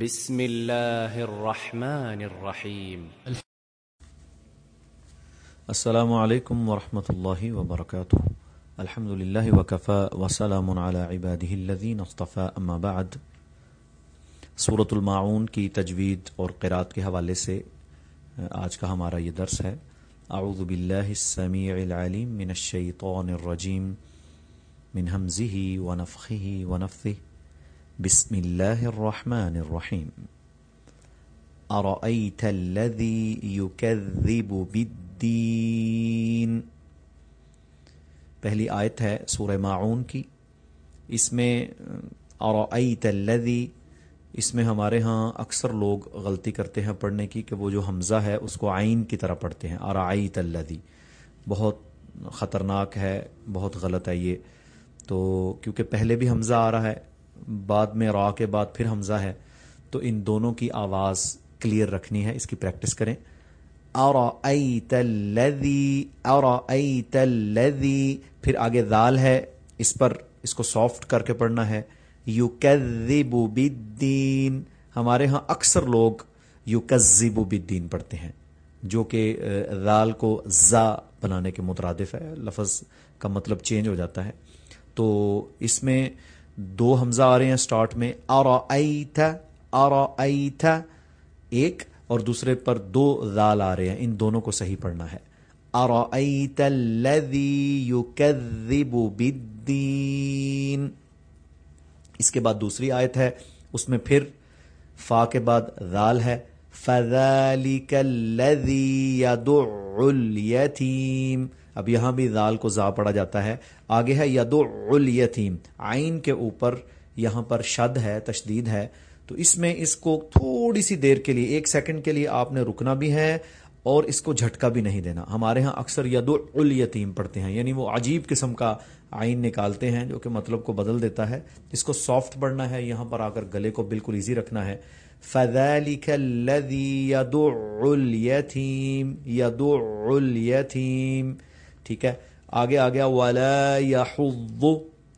بسم الله الرحمن الرحيم السلام علیکم ورحمۃ اللہ وبرکاتہ۔ الحمد للہ وکفا وسلام علی عباده الذین اصطفى اما بعد۔ سورة المعون کی تجوید اور قرات کے حوالے سے آج کا ہمارا یہ درس ہے۔ اعوذ باللہ السمیع العلیم من الشیطان الرجیم۔ من حمزه ونفخه ونفثه بسم اللہ الرحمن الرحیم ارأيت الذي يكذب بالدين پہلی آیت ہے سورہ معون کی اس میں ارأيت الذي اس میں ہمارے ہاں اکثر لوگ غلطی کرتے ہیں پڑھنے کی کہ وہ جو حمزہ ہے اس کو عین کی طرح پڑھتے ہیں ارأيت الذي بہت خطرناک ہے بہت غلط ہے یہ تو کیونکہ پہلے بھی حمزہ آ رہا ہے بعد میں را کے بعد پھر حمزہ ہے، تو ان دونوں کی آواز کلیئر رکھنی ہے، اس کی پریکٹس کریں۔ ارأیت الذی ارأیت پھر آگے دال ہے، اس پر اس کو سافٹ کر کے پڑھنا ہے۔ یکذب بالدین ہمارے ہاں اکثر لوگ یکذب بالدین پڑھتے ہیں، جو کہ دال کو زا بنانے کے مترادف ہے، لفظ کا مطلب چینج ہو جاتا ہے۔ تو اس میں دو حمزہ آ رہے ہیں سٹارٹ میں ارأیت ارأیت ایک، اور دوسرے پر دو ذال آ رہے ہیں۔ ان دونوں کو صحیح پڑھنا ہے۔ ارأیت الذی یکذب بالدین۔ اس کے بعد دوسری آیت ہے، اس میں پھر فا کے بعد ذال ہے۔ فذلک الذی یدع الیتیم۔ اب یہاں بھی ذال کو زا پڑا جاتا ہے۔ آگے ہے یدع الیتیم۔ عین کے اوپر یہاں پر شد ہے، تشدید ہے۔ تو اس میں اس کو تھوڑی سی دیر کے لیے، ایک سیکنڈ کے لیے آپ نے رکنا بھی ہے اور اس کو جھٹکا بھی نہیں دینا۔ ہمارے ہاں اکثر ید الیتیم پڑھتے ہیں یعنی وہ عجیب قسم کا آئین نکالتے ہیں جو کہ مطلب کو بدل دیتا ہے۔ اس کو سافٹ پڑھنا ہے، یہاں پر آ کر گلے کو بالکل ایزی رکھنا ہے۔ فَذَلِكَ الَّذِي يَدُعُ الْيَتِيمِ۔ يَدُعُ الْيَتِيمِ۔ ٹھیک ہے؟ آگے آ گیا وَلَا يَحُضُّ۔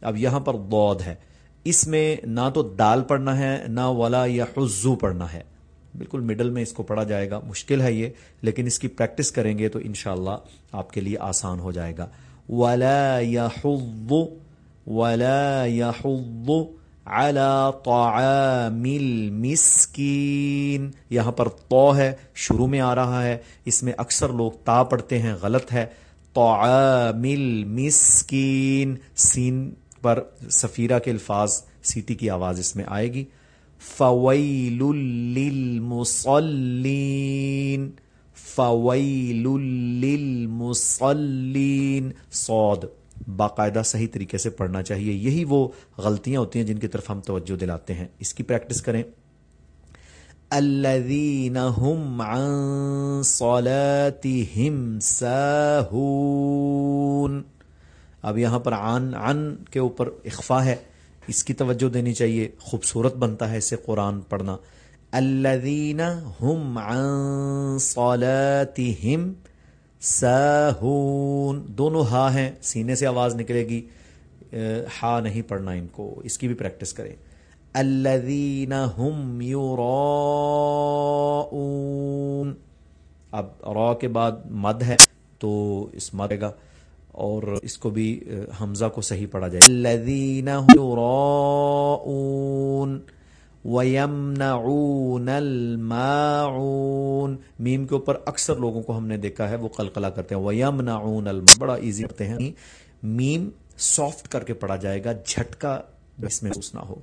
اب یہاں پر ضاد ہے۔ اس میں نہ تو دال پڑھنا ہے، نہ ولا یا حزو پڑھنا ہے۔ بالکل مڈل میں اس کو پڑھا جائے گا۔ مشکل ہے یہ، لیکن اس کی پریکٹس کریں گے تو انشاءاللہ آپ کے لیے آسان ہو جائے گا۔ ولا يحض ولا يحض على طعام المسكين۔ یہاں پر تو ہے، شروع میں آ رہا ہے۔ اس میں اکثر لوگ تا پڑھتے ہیں، غلط ہے۔ طعام المسكين سین پر سفیرہ کے الفاظ سیٹی کی آواز اس میں آئے گی۔ فویل للمصلین۔ فویل للمصلین۔ صاد باقاعدہ صحیح طریقے سے پڑھنا چاہیے۔ یہی وہ غلطیاں ہوتی ہیں جن کی طرف ہم توجہ دلاتے ہیں۔ اس کی پریکٹس کریں۔ الذين هم عن صلاتهم ساهون۔ اب یہاں پر عن عن کے اوپر اخفا ہے۔ اس کی توجہ دینی چاہیے۔ خوبصورت بنتا ہے اسے قرآن پڑھنا۔ الذین هم عن صلاتهم ساہون دونوں ہا ہیں۔ سینے سے آواز نکلے گی۔ ہا نہیں پڑھنا ان کو۔ اس کی بھی پریکٹس کریں۔ الذین هم یراؤون اب را کے بعد مد ہے تو اس مد گا اور اس کو بھی حمزہ کو صحیح پڑھا جائے الذین یراؤون وَيَمْنَعُونَ الْمَاعُونَ۔ میم کے اوپر اکثر لوگوں کو ہم نے دیکھا ہے، وہ قلقلہ کرتے ہیں۔ وَيَمْنَعُونَ الْمَاعُونَ بڑا ایزی کرتے ہیں۔ میم سافٹ کر کے پڑھا جائے گا، جھٹکا اس میں نہ ہو۔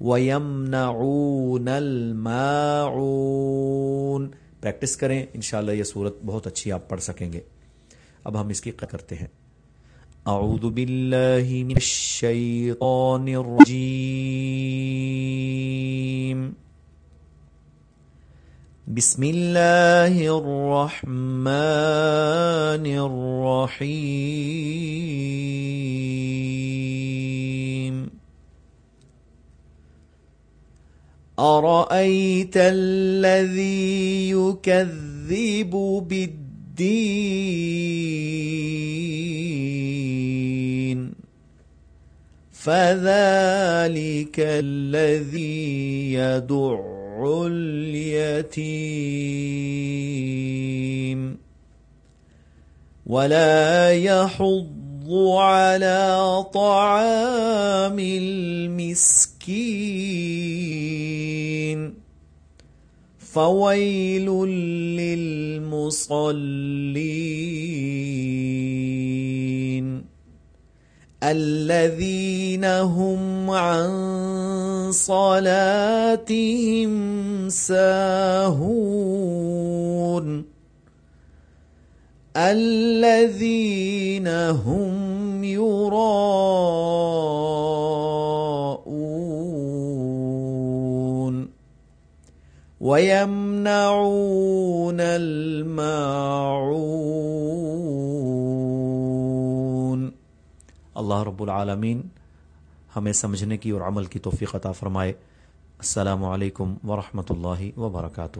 وَيَمْنَعُونَ الْمَاعُونَ۔ پریکٹس کریں، انشاءاللہ یہ صورت بہت اچھی آپ پڑھ سکیں گے۔ اب ہم اس کی کرتے ہیں۔ اعوذ باللہ من الشیطان الرجیم۔ بسم اللہ الرحمن الرحیم۔ أرأيت الذي يكذب بالدين فذلك الذي يدع اليتيم ولا يحض على طعام المسكين. فويل للمصلين. الذين هم عن صلاتهم ساهون. الذين هم يراءون ويمنعون الماعون. اللہ رب العالمین ہمیں سمجھنے کی اور عمل کی توفیق عطا فرمائے. السلام علیکم ورحمۃ اللہ وبرکاتہ.